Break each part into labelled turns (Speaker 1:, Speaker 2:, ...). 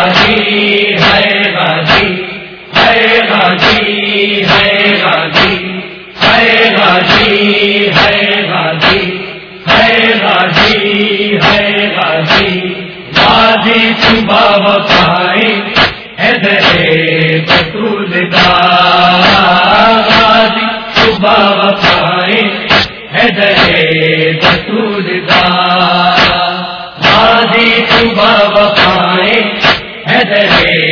Speaker 1: غازی ہے غازی صبح ہے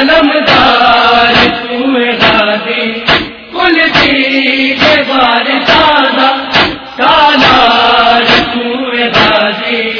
Speaker 1: علمدار تم دادی کلتی کے بار دادا سالار تم دادی۔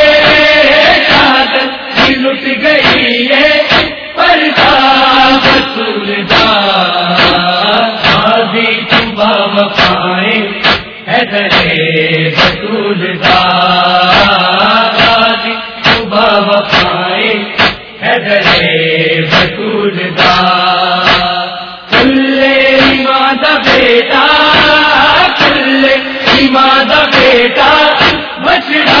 Speaker 1: بھی لٹ گئی ہے پردہ بطول شادی صبح وفائے ہے بطول دا شادی صبح وفائے ہے بطول کلے ماں دا بیٹا، کلے ماں دا بیٹا بچڑا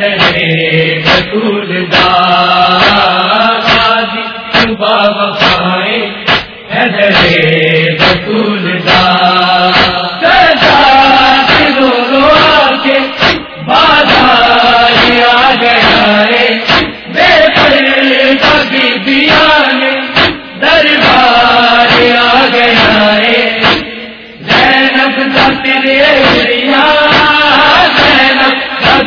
Speaker 1: رسول دادی صبح بفائے حضرے رسول داد رو رو کے بادہ آ گیا ہے بے پڑے کبھی دیا نے دربار آ گیا ہے زینب کا تیرے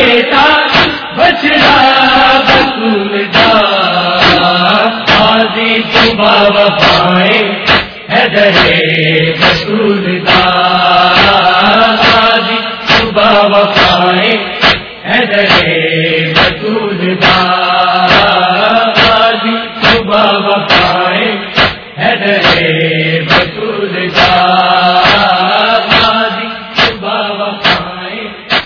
Speaker 1: بیٹا بچڑا بسمدا صبح وفائیں حیدر بسمدا